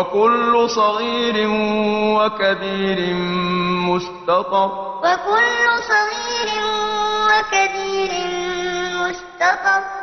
وكل صغير وكبير مستطر. وكل صغير وكبير مستطر.